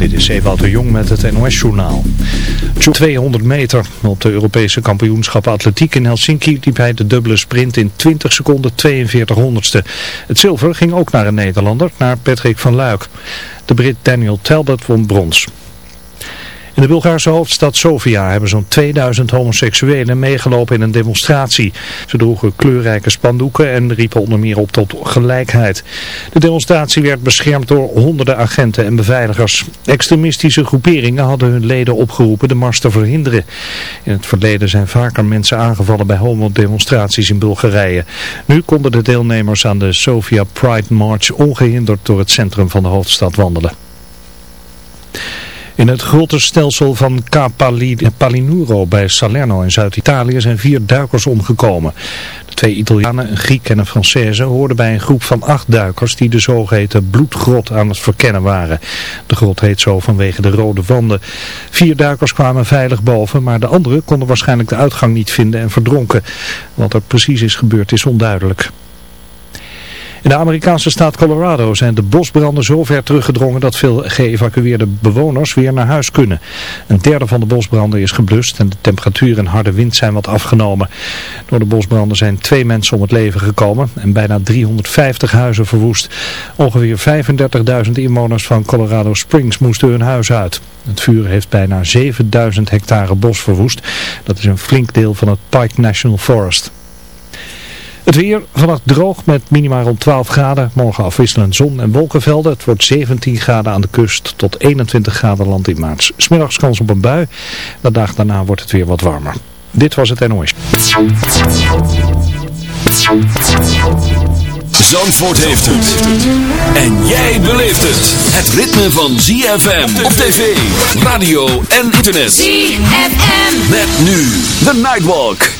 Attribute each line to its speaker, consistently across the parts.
Speaker 1: Dit is Ewout de Jong met het NOS-journaal. 200 meter op de Europese kampioenschap atletiek in Helsinki liep hij de dubbele sprint in 20 seconden 42 honderdste. Het zilver ging ook naar een Nederlander, naar Patrick van Luik. De Brit Daniel Talbot won brons. In de Bulgaarse hoofdstad Sofia hebben zo'n 2000 homoseksuelen meegelopen in een demonstratie. Ze droegen kleurrijke spandoeken en riepen onder meer op tot gelijkheid. De demonstratie werd beschermd door honderden agenten en beveiligers. Extremistische groeperingen hadden hun leden opgeroepen de mars te verhinderen. In het verleden zijn vaker mensen aangevallen bij homodemonstraties in Bulgarije. Nu konden de deelnemers aan de Sofia Pride March ongehinderd door het centrum van de hoofdstad wandelen. In het grottenstelsel van Palinuro bij Salerno in Zuid-Italië zijn vier duikers omgekomen. De twee Italianen, een Griek en een Française, hoorden bij een groep van acht duikers die de zogeheten bloedgrot aan het verkennen waren. De grot heet zo vanwege de rode wanden. Vier duikers kwamen veilig boven, maar de anderen konden waarschijnlijk de uitgang niet vinden en verdronken. Wat er precies is gebeurd is onduidelijk. In de Amerikaanse staat Colorado zijn de bosbranden zo ver teruggedrongen dat veel geëvacueerde bewoners weer naar huis kunnen. Een derde van de bosbranden is geblust en de temperatuur en harde wind zijn wat afgenomen. Door de bosbranden zijn twee mensen om het leven gekomen en bijna 350 huizen verwoest. Ongeveer 35.000 inwoners van Colorado Springs moesten hun huis uit. Het vuur heeft bijna 7000 hectare bos verwoest. Dat is een flink deel van het Pike National Forest. Het weer vannacht droog met minima rond 12 graden. Morgen afwisselend zon en wolkenvelden. Het wordt 17 graden aan de kust tot 21 graden land in maart. Smiddags kans op een bui. De dag daarna wordt het weer wat warmer. Dit was het NOS.
Speaker 2: Zandvoort heeft het. En jij beleeft het. Het ritme van ZFM op tv, radio en internet.
Speaker 3: ZFM.
Speaker 2: Met nu The Nightwalk.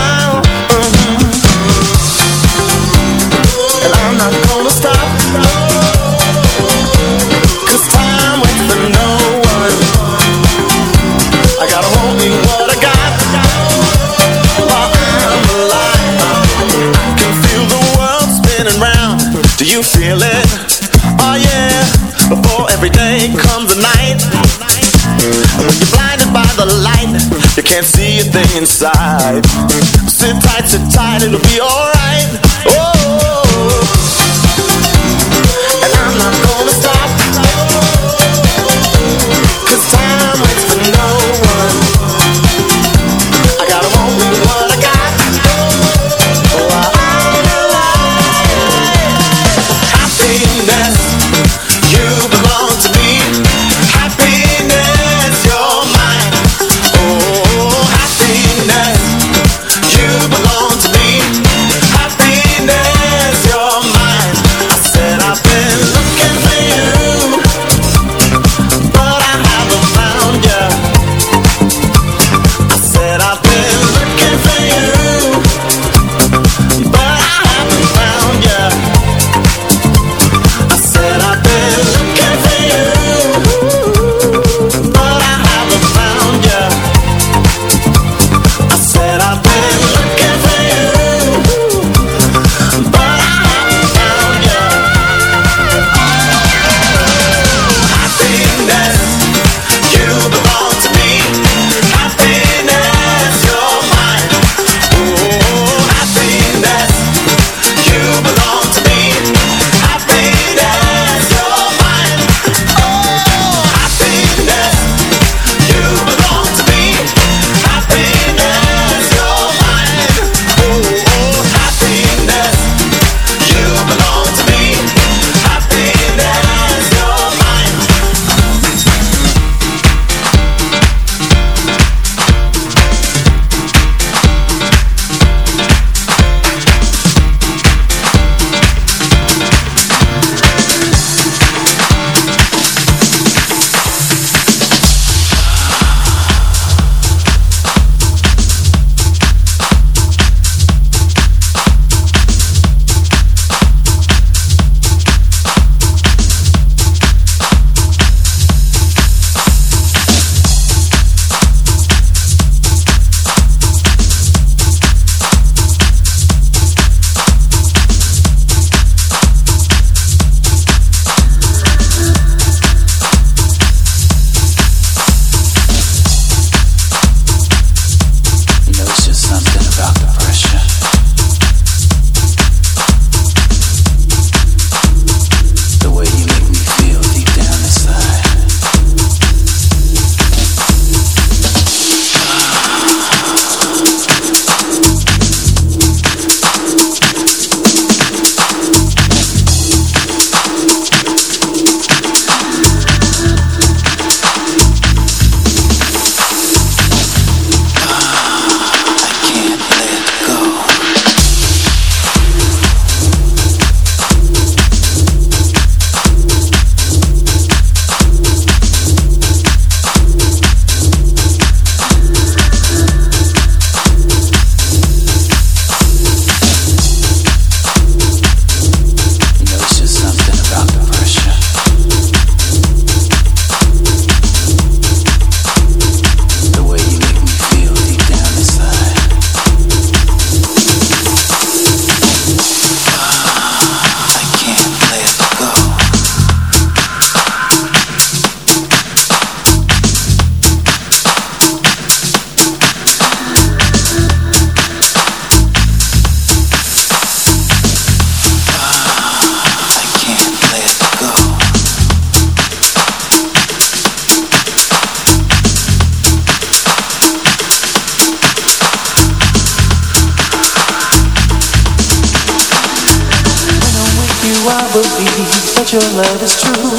Speaker 4: day comes a night. When you're blinded by the light, you can't see a thing inside. Sit tight, sit tight, it'll be alright. I
Speaker 3: believe that your love is true.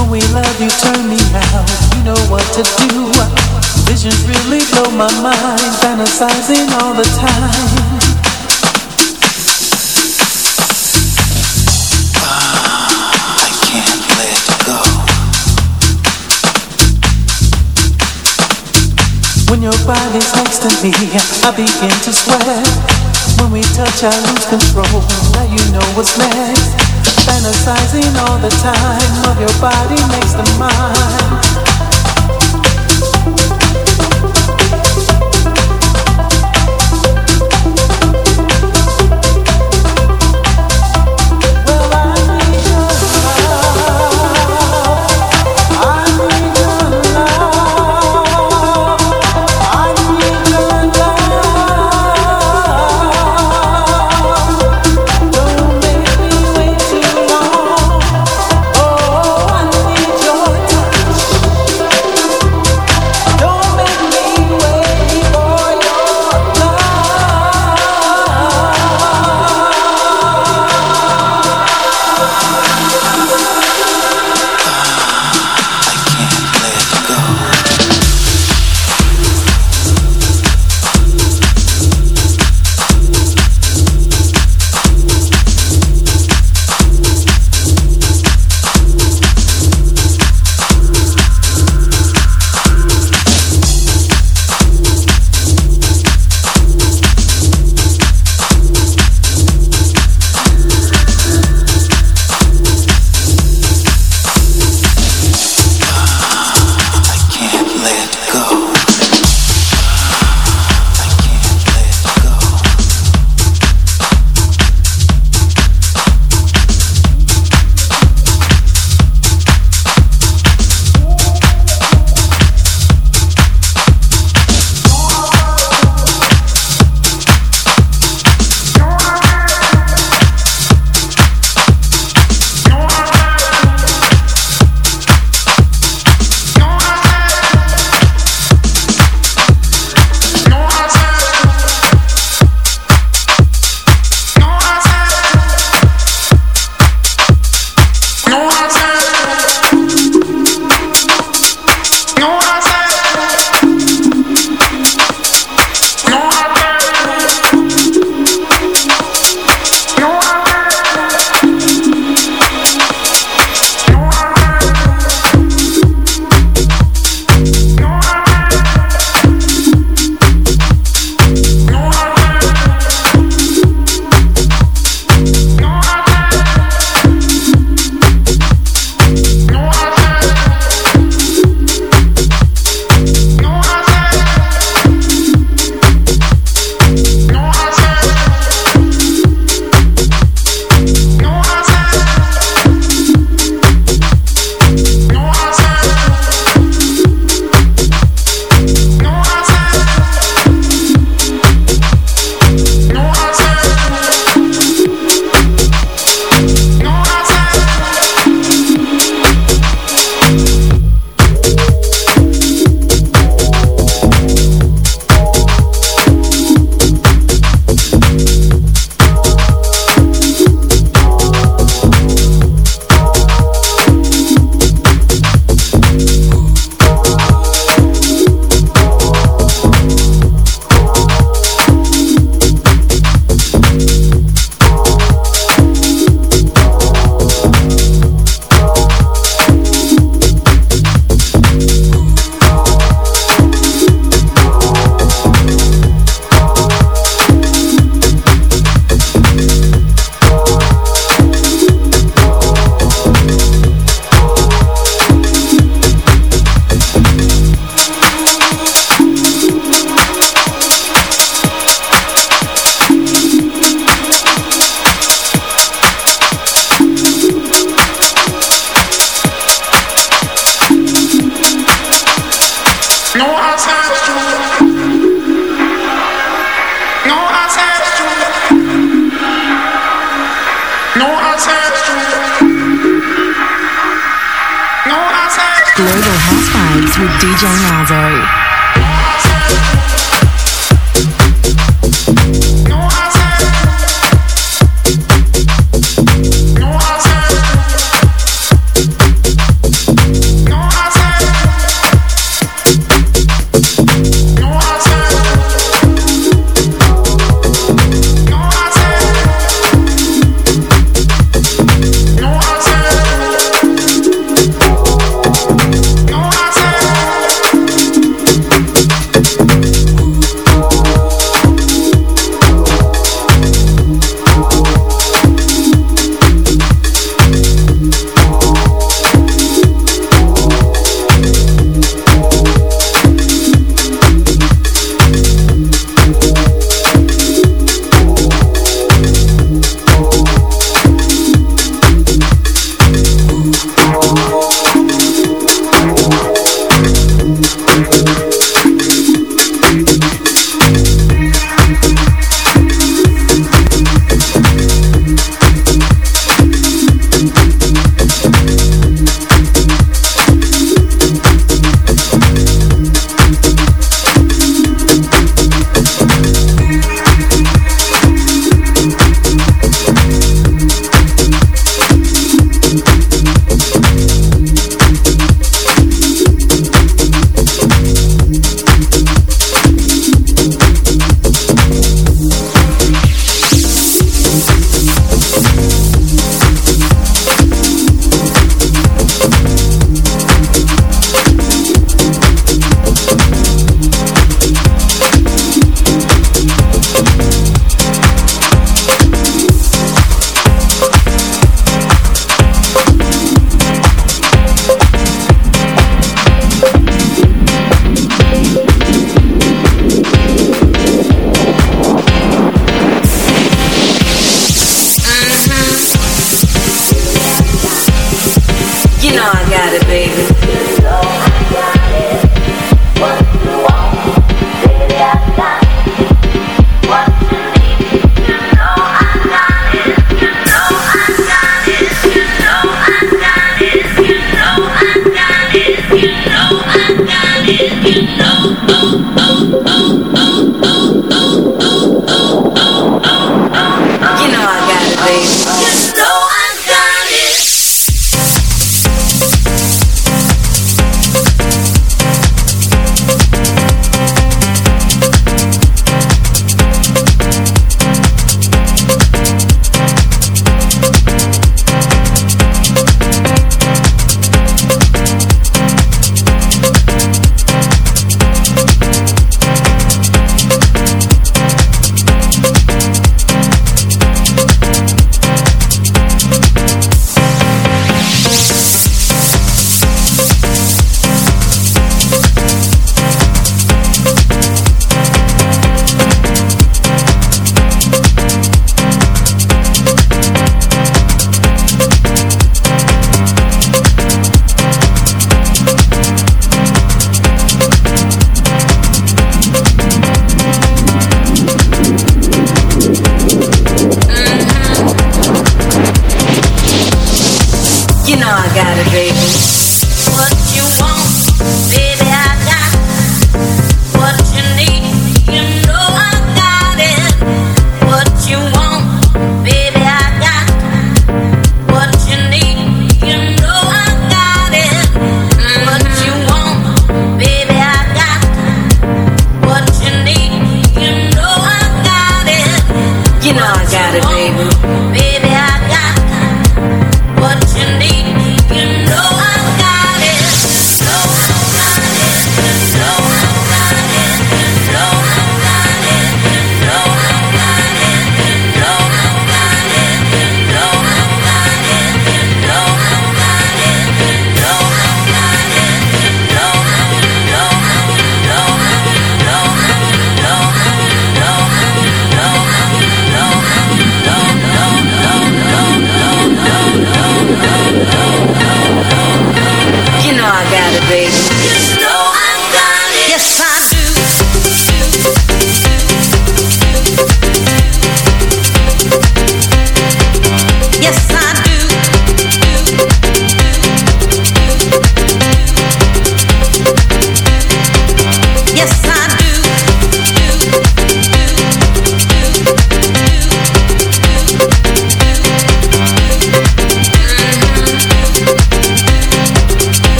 Speaker 3: When we love you, turn me out. You know what to do. Visions really blow my mind, fantasizing all the time.
Speaker 4: I can't let go.
Speaker 3: When your body's next to me, I begin to sweat. When we touch, I lose control. Now you know what's next. Fantasizing all the time of your body next to mine.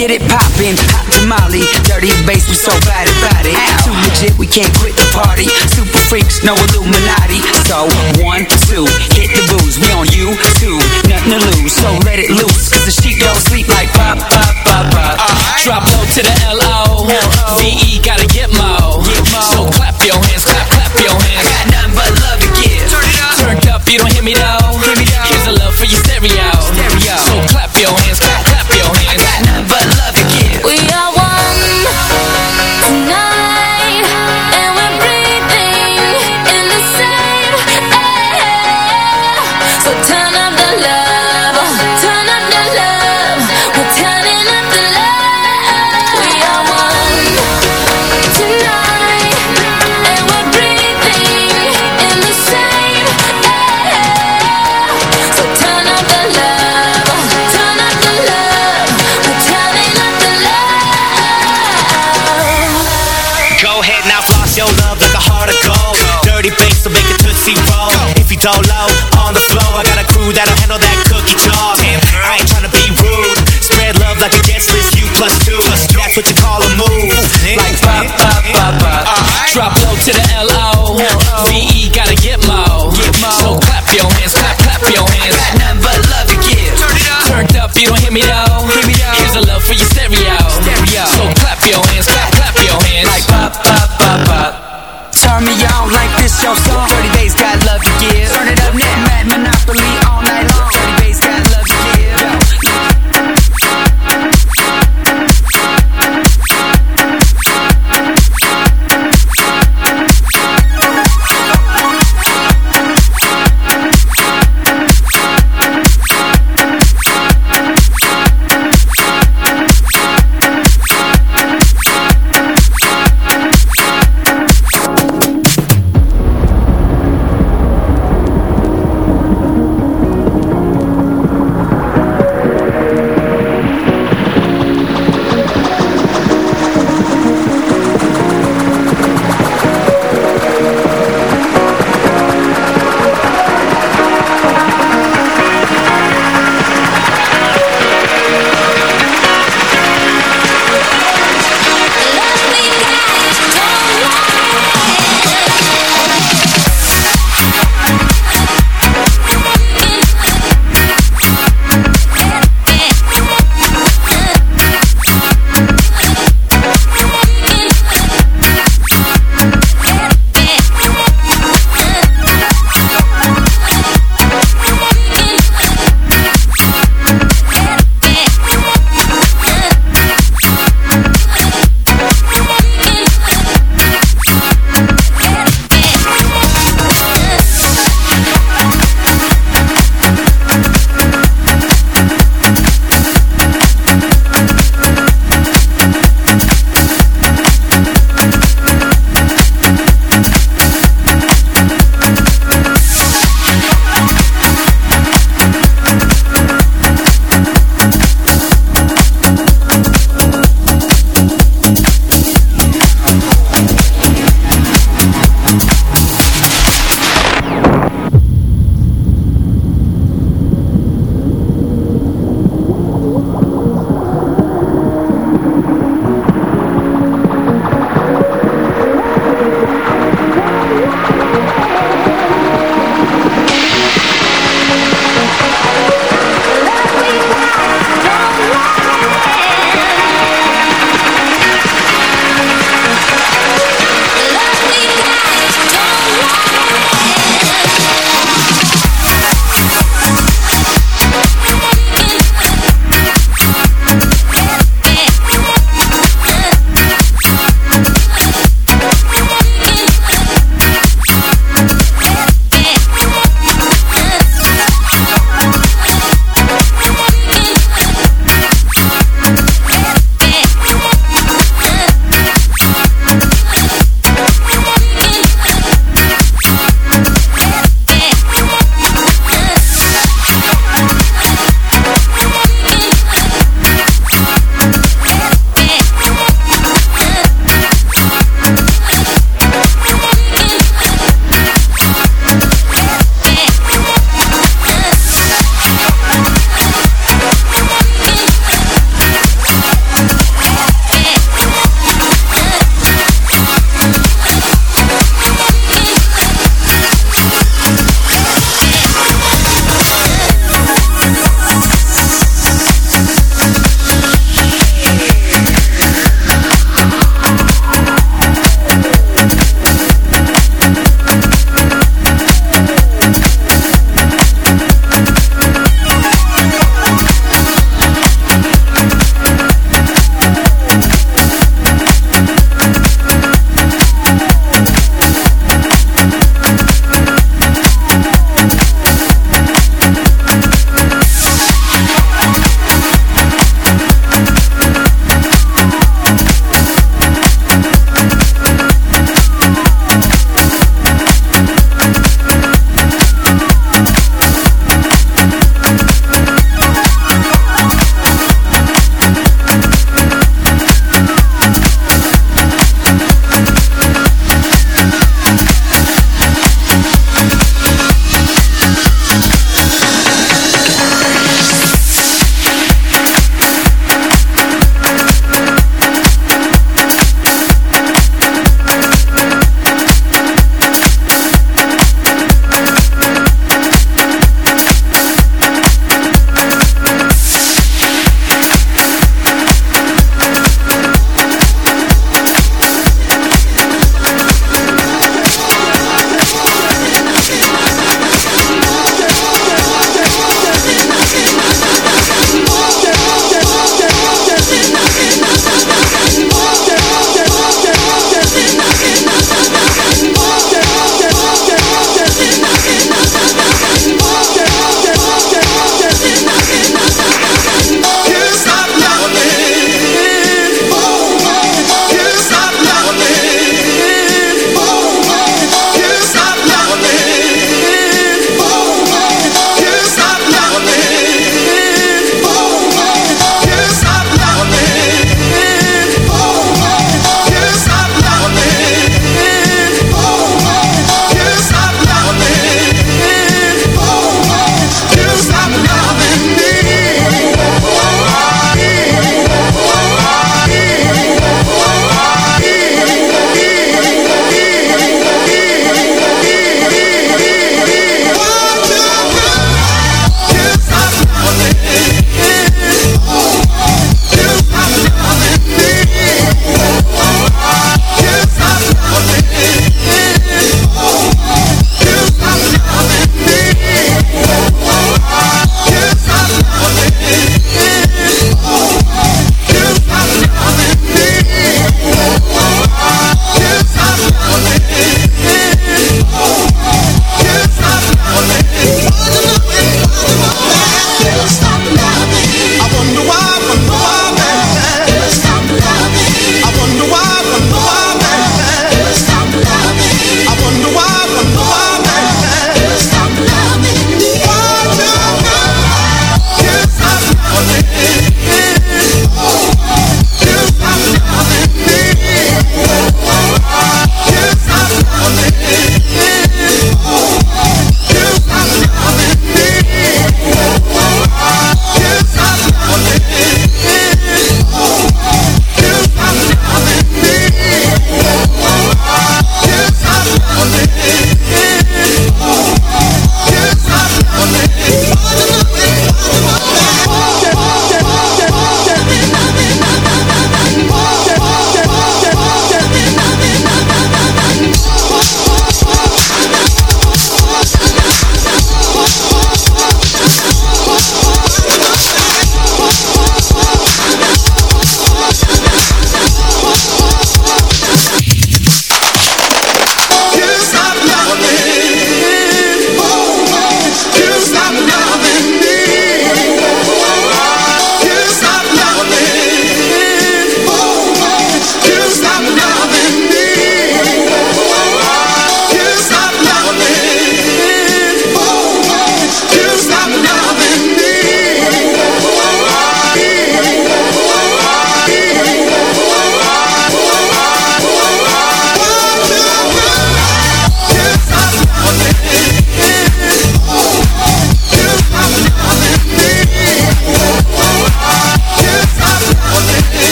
Speaker 5: get it poppin', hot tamale, dirty bass, we so bad about it. Too legit, we can't quit the party. Super freaks, no Illuminati. So one, two, hit the booze. We on you, two, nothing to lose. So let it loose, cause the sheep don't sleep like pop, pop, pop, pop.
Speaker 6: Drop low to the
Speaker 7: L O V E, gotta get my dough low on the floor. I got a crew that'll handle that cookie jar. And I ain't trying to be rude. Spread love like a guest list. You plus two. That's what you call